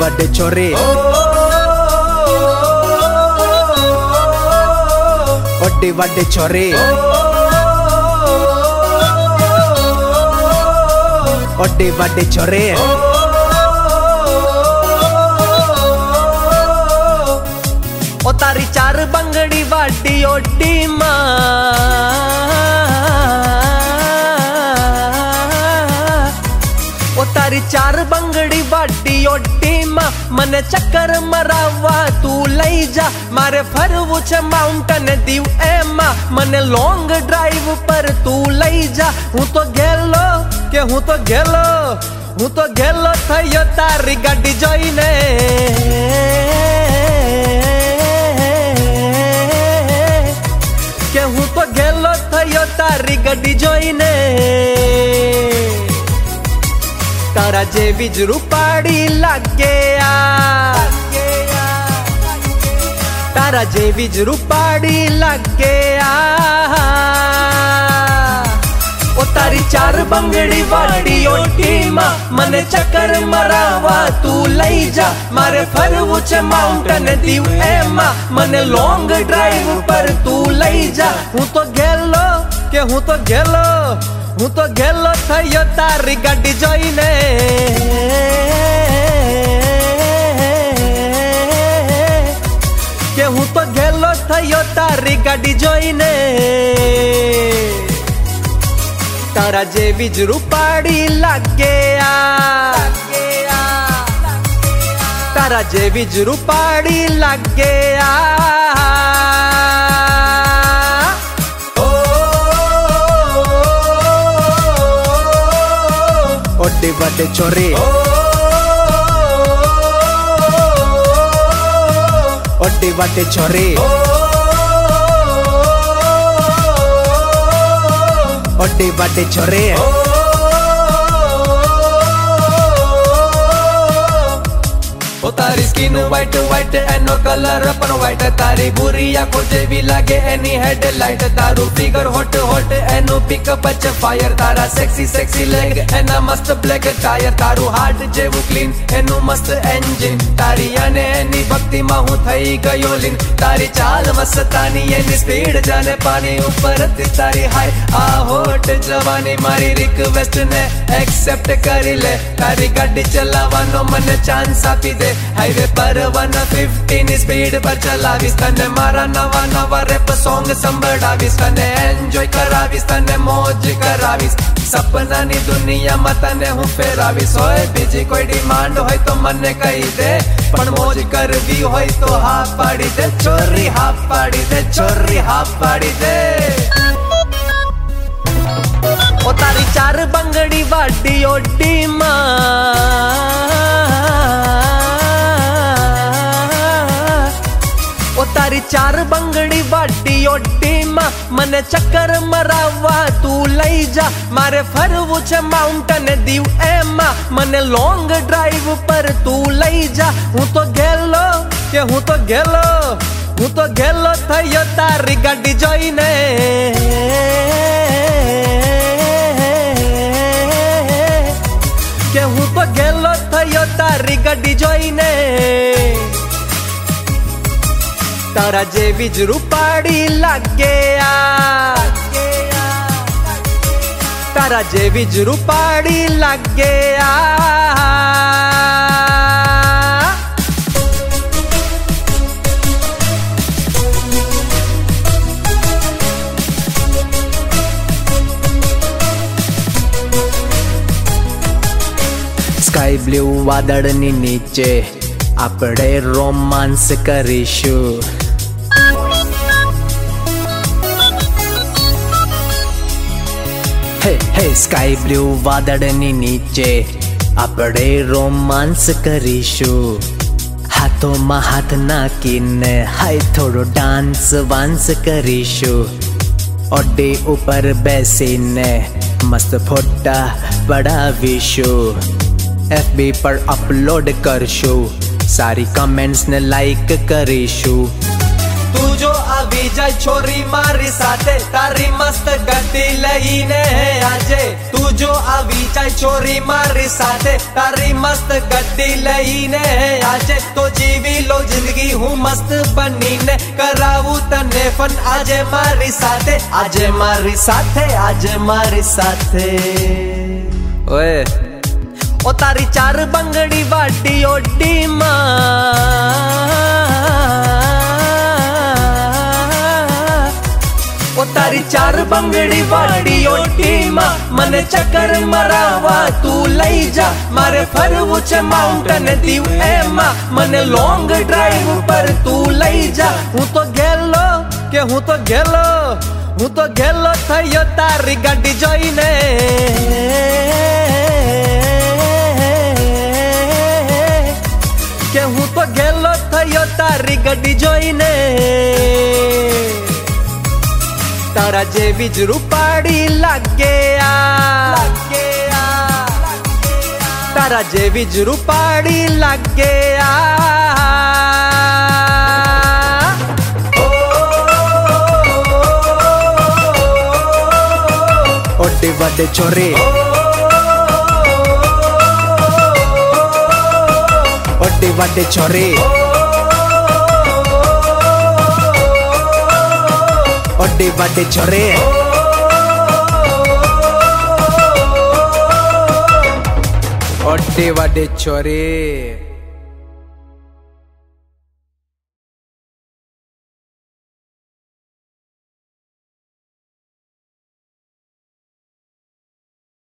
बड़े छोरे ओडे बड़े छोरे ओडे बड़े छोरे ओ तारी चार बंगड़ी वाटी ओडी माँ ओ तारी चार बंगड़ी वाटी ओडी માં, મને ચક્કર મરાવવા તું લઈ જા. મારે ફરવું છે માઉન્ટન દીવ એમાં. મને લોંગ ડ્રાઈવ પર તું લઈ જા. હું તો ગેલો કે હું તો ગેલો, હું તો ગેલો થયો તારી ગાડી જોઈને. કે હું તો ગેલો થયો તારી ગાડી જોઈને. તારા જેવી જ રૂપાડી લાગે તારા જેવી જ રૂપાડી લાગે ઓ તારી ચાર બંગડી વાડી ઓટીમાં મને ચક્કર મરાવા તું લઈ જા. મારે ફરવું છે માઉન્ટન દીવ એમાં. મને લોંગ ડ્રાઈવ પર તું લઈ જા. હું તો ગેલો કે હું તો ગેલો? હું તો ગેલો થયો તારી ગાડી જોઈને કે હું તો ગેલો થયો તારી ગાડી જોઈને તારા જેવી જ રૂપાડી લાગે આ તારા જેવી જ રૂપાડી લાગે આ दे छोरे ओड्डी वाटे छोरे ओड्डी वाटे छोरे ચોરે ઓ તારી સ્કિન વ્હાઈટ વ્હાઈટ એનો કલર પણ વ્હાઈટ તારી બુરી આંખો જેવી લાગે એની હેડલાઇટ તારું ફિગર હોટ હોટ એનું પિકઅપ છે ફાયર તારા સેક્સી સેક્સી લેગ એના મસ્ત બ્લેક ટાયર તારું હાર્ટ જેવું ક્લીન એનું મસ્ત એન્જિન તારી અને એની ભક્તિમાં હું થઈ ગયો લીન તારી ચાલ મસ્તાની એની સ્પીડ જાને પાણી ઉપરથી તારી હાય આ હોટ જવાની મારી રિક્વેસ્ટ ને એક્સેપ્ટ કરી લે તારી ગાડી ચલાવવાનો મને ચાન્સ આપી દે हाईवे पर 115 स्पीड पर चला विस्तने मारा नवा नवा रैप सॉन्ग संभड़ा विस्तने एंजॉय करा विस्तने मौज करा विस सपना नी दुनिया मत ने हूँ फेरा विस होए बिज़ी कोई डिमांड होए तो मन ने कही दे, पर मौज कर भी होए तो हाँ पड़ी दे। चोरी हाँ पड़ी दे, चोरी हाँ पड़ी दे। ओ तारी चार बंगड़ी वाडी ओडी माँ। ચાર બંગડી વાટી ઓટીમાં મને ચક્કર મરાવવા તું લઈ જા મારે ફરવું છે માઉન્ટન દીવ એમાં મને લોંગ ડ્રાઈવ પર તું લઈ જા હું તો ગેલો કે હું તો ગેલો હું તો ગેલો થયો તારી ગાડી જોઈને કે હું તો ગેલો થયો તારી ગાડી જોઈને તારા જેવી જ રૂપાડી લાગે તારા જેવી જ રૂપાડી લાગે સ્કાય બ્લુ વાદળની નીચે આપણે રોમાન્સ કરીશું. હે હે સ્કાય બ્લુ વાદળની નીચે આપણે રોમાન્સ કરીશું હાથોમાં હાથ નાખીને હાય થોડો ડાન્સ વાન્સ કરીશું ઓડી ઉપર બેસીને મસ્ત ફોટા પડાવીશું એફબી પર અપલોડ કરશું સારી કમેન્ટ્સ ને લાઈક કરીશું તું જો આવી જાય છોરી મારી સાથે તારી મસ્ત ગતિ લઈને આજે તું જો આવી જાય છોરી મારી સાથે તારી મસ્ત ગતિ લઈને આજે તો જીવી લો જિંદગી હું મસ્ત બનીને કરાવું તને ફન આજે મારી સાથે આજે મારી સાથે આજે મારી સાથે ઓય ઓ તારી ચાર બંગડી વાટી ઓડીમાં તારી ચાર બંગડી વાડીઓ ટીમાં મને ચક્કર મરાવા તું લઈ જા. મારે ફરવું છે માઉન્ટન દીવ એમાં. મને લોંગ ડ્રાઈવ પર તું લઈ જા. હું તો ગેલો કે હું તો ગેલો, હું તો ગેલો થયો તારી ગાડી જોઈને. કે હું તો ગેલો થયો તારી ગાડી જોઈને. તારા જેવી જ રૂપાડી લાગે આ તારા જેવી જ રૂપાડી લાગે આ ઓડે વડે ચોરે ઓડે વડે ચોરે अड्डे बाटे छोरे ओडे बाटे छोरे